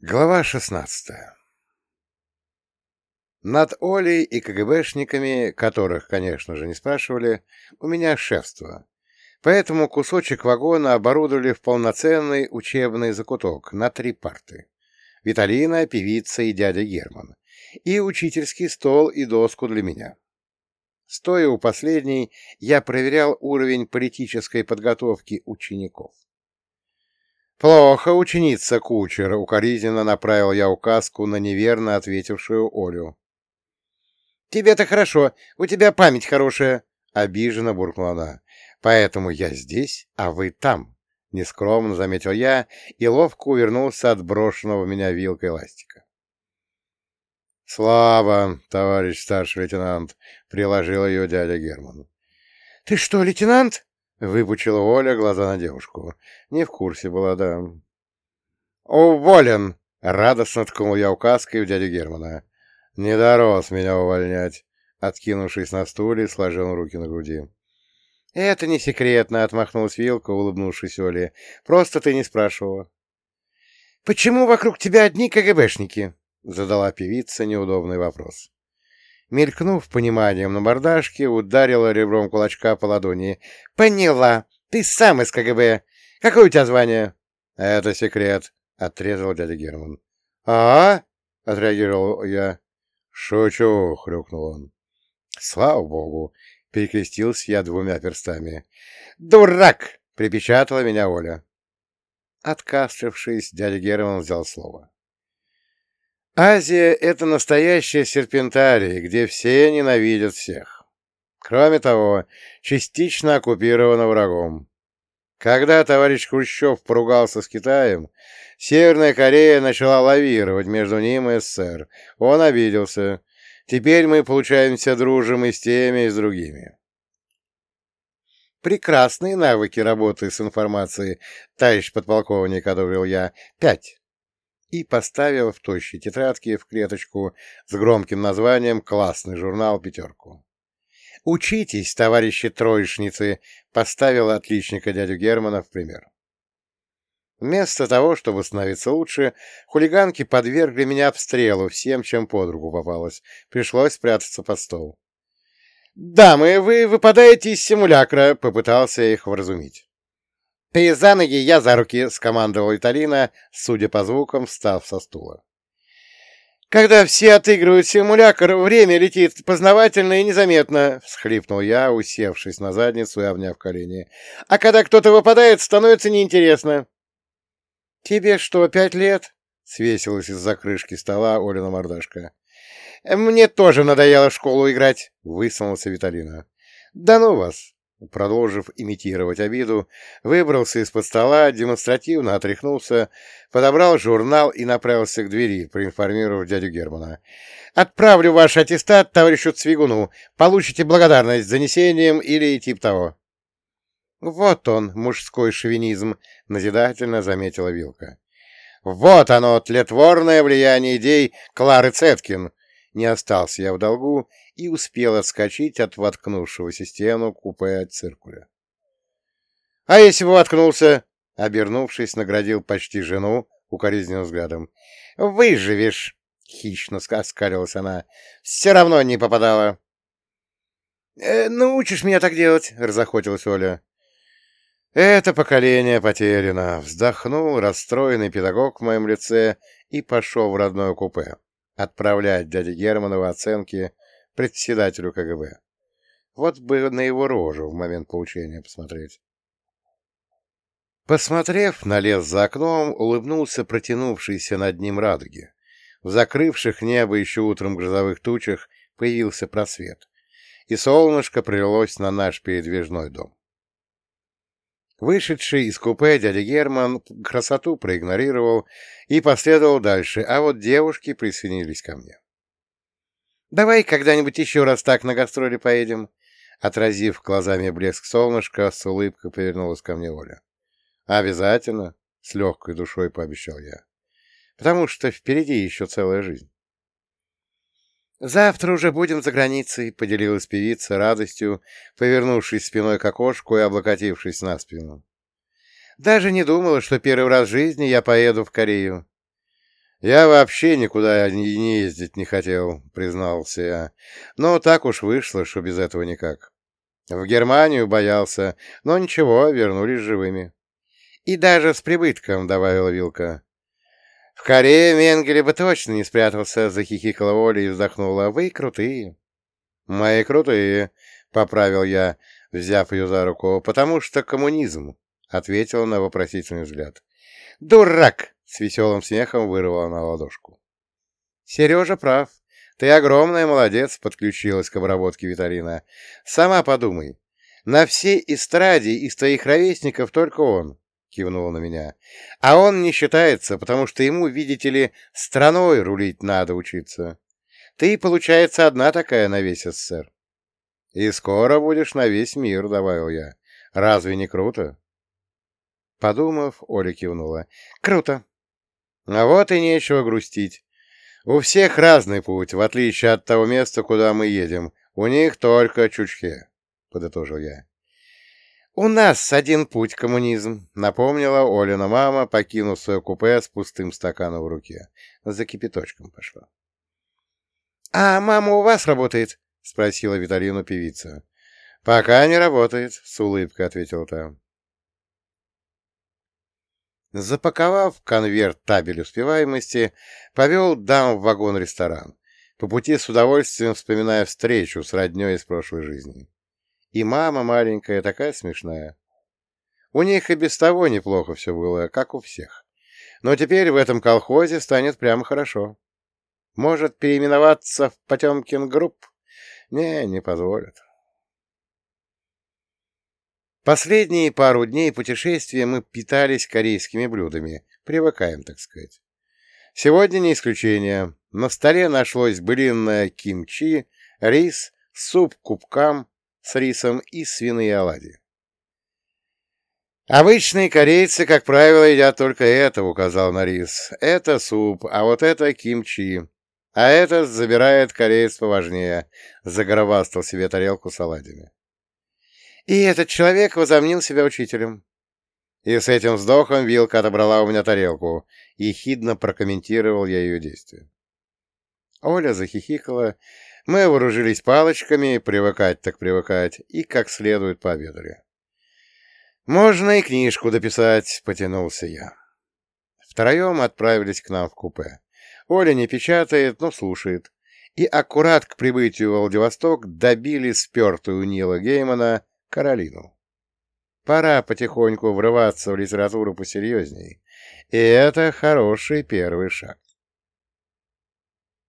Глава шестнадцатая Над Олей и КГБшниками, которых, конечно же, не спрашивали, у меня шефство. Поэтому кусочек вагона оборудовали в полноценный учебный закуток на три парты. Виталина, певица и дядя Герман. И учительский стол и доску для меня. Стоя у последней, я проверял уровень политической подготовки учеников. «Плохо, ученица кучер», — укоризненно направил я указку на неверно ответившую Олю. «Тебе-то хорошо, у тебя память хорошая», — обиженно буркнула она. «Поэтому я здесь, а вы там», — нескромно заметил я и ловко увернулся от брошенного в меня вилкой ластика. «Слава, товарищ старший лейтенант!» — приложил ее дядя Герман. «Ты что, лейтенант?» Выпучила Оля глаза на девушку. Не в курсе была, да. «Уволен!» — радостно ткнул я указкой в дядю Германа. «Не дорос меня увольнять!» Откинувшись на стуле, сложил руки на груди. «Это не секретно», — отмахнулась Вилка, улыбнувшись Оле. «Просто ты не спрашивала». «Почему вокруг тебя одни КГБшники?» — задала певица неудобный вопрос. Мелькнув пониманием на мордашке, ударила ребром кулачка по ладони. «Поняла! Ты сам из КГБ! Какое у тебя звание?» «Это секрет», — отрезал дядя Герман. «А?» — отреагировал я. «Шучу», — хрюкнул он. «Слава богу!» — перекрестился я двумя перстами. «Дурак!» — припечатала меня Оля. Откашлявшись, дядя Герман взял слово. Азия — это настоящая серпентарий, где все ненавидят всех. Кроме того, частично оккупирована врагом. Когда товарищ Хрущев поругался с Китаем, Северная Корея начала лавировать между ним и СССР. Он обиделся. Теперь мы, получаемся, дружим и с теми, и с другими. Прекрасные навыки работы с информацией, товарищ подполковник, одобрил я. Пять и поставил в тощей тетрадке в клеточку с громким названием «Классный журнал пятерку». «Учитесь, товарищи троечницы!» — поставил отличника дядю Германа в пример. Вместо того, чтобы становиться лучше, хулиганки подвергли меня обстрелу всем, чем под руку попалось. Пришлось спрятаться под стол. «Дамы, вы выпадаете из симулякра!» — попытался я их вразумить. «Ты за ноги, я за руки!» — скомандовал Италина, судя по звукам, встав со стула. «Когда все отыгрывают симулятор, время летит познавательно и незаметно», — всхлипнул я, усевшись на задницу и обняв колени. «А когда кто-то выпадает, становится неинтересно». «Тебе что, пять лет?» — свесилась из-за крышки стола Олина мордашка. «Мне тоже надоело в школу играть», — высунулся Виталина. «Да ну вас!» Продолжив имитировать обиду, выбрался из-под стола, демонстративно отряхнулся, подобрал журнал и направился к двери, проинформировав дядю Германа. «Отправлю ваш аттестат товарищу Цвигуну. Получите благодарность занесением или тип того». «Вот он, мужской шовинизм», — назидательно заметила Вилка. «Вот оно, тлетворное влияние идей Клары Цеткин!» Не остался я в долгу и успел отскочить от воткнувшегося стену купе циркуля. — А если бы воткнулся? — обернувшись, наградил почти жену укоризненным взглядом. — Выживешь! — хищно оскалилась она. — Все равно не попадала. «Э, — Научишь меня так делать? — разохотилась Оля. — Это поколение потеряно. Вздохнул расстроенный педагог в моем лице и пошел в родное купе отправлять дяде Германова оценки председателю КГБ. Вот бы на его рожу в момент получения посмотреть. Посмотрев на лес за окном, улыбнулся протянувшийся над ним радуги. В закрывших небо еще утром грозовых тучах появился просвет, и солнышко прилилось на наш передвижной дом. Вышедший из купе дядя Герман красоту проигнорировал и последовал дальше, а вот девушки присоединились ко мне. Давай когда-нибудь еще раз так на гастроли поедем. Отразив глазами блеск солнышка, с улыбкой повернулась ко мне Оля. Обязательно, с легкой душой пообещал я. Потому что впереди еще целая жизнь. «Завтра уже будем за границей», — поделилась певица радостью, повернувшись спиной к окошку и облокотившись на спину. «Даже не думала, что первый раз в жизни я поеду в Корею. Я вообще никуда не ездить не хотел, признался я. Но так уж вышло, что без этого никак. В Германию боялся, но ничего, вернулись живыми. И даже с прибытком, добавила Вилка. В Корее Менгеле бы точно не спрятался, захихикала Оля и вздохнула. Вы крутые. Мои крутые, поправил я, взяв ее за руку, потому что коммунизм, ответила на вопросительный взгляд. Дурак! С веселым смехом вырвала на ладошку. Сережа прав. Ты огромная молодец, подключилась к обработке Виталина. Сама подумай. На всей эстраде из твоих ровесников только он, кивнул на меня. А он не считается, потому что ему, видите ли, страной рулить надо учиться. Ты, получается, одна такая на весь СССР. И скоро будешь на весь мир, добавил я. Разве не круто? Подумав, Оля кивнула. Круто. А вот и нечего грустить. У всех разный путь, в отличие от того места, куда мы едем. У них только чучхе, — подытожил я. «У нас один путь, коммунизм», — напомнила Олина мама, покинув свое купе с пустым стаканом в руке. За кипяточком пошла. «А мама у вас работает?» — спросила Виталину певица. «Пока не работает», — с улыбкой ответил та. Запаковав конверт табель успеваемости, повел дам в вагон-ресторан, по пути с удовольствием вспоминая встречу с родней из прошлой жизни. И мама маленькая такая смешная. У них и без того неплохо все было, как у всех. Но теперь в этом колхозе станет прямо хорошо. Может переименоваться в Потемкин Group? Не, не позволят. Последние пару дней путешествия мы питались корейскими блюдами, привыкаем, так сказать. Сегодня не исключение. На столе нашлось блинное кимчи, рис, суп кубкам с рисом и свиные оладьи. «Обычные корейцы, как правило, едят только это», — указал на рис. «Это суп, а вот это кимчи. А это забирает кореец поважнее», — загоровастал себе тарелку с оладьями. И этот человек возомнил себя учителем. И с этим вздохом вилка отобрала у меня тарелку, и хидно прокомментировал я ее действия. Оля захихикала, мы вооружились палочками, привыкать так привыкать, и как следует пообедали. «Можно и книжку дописать», — потянулся я. Втроем отправились к нам в купе. Оля не печатает, но слушает. И аккурат к прибытию в Владивосток добили спертую Нила Геймана Каролину. Пора потихоньку врываться в литературу посерьезней, и это хороший первый шаг.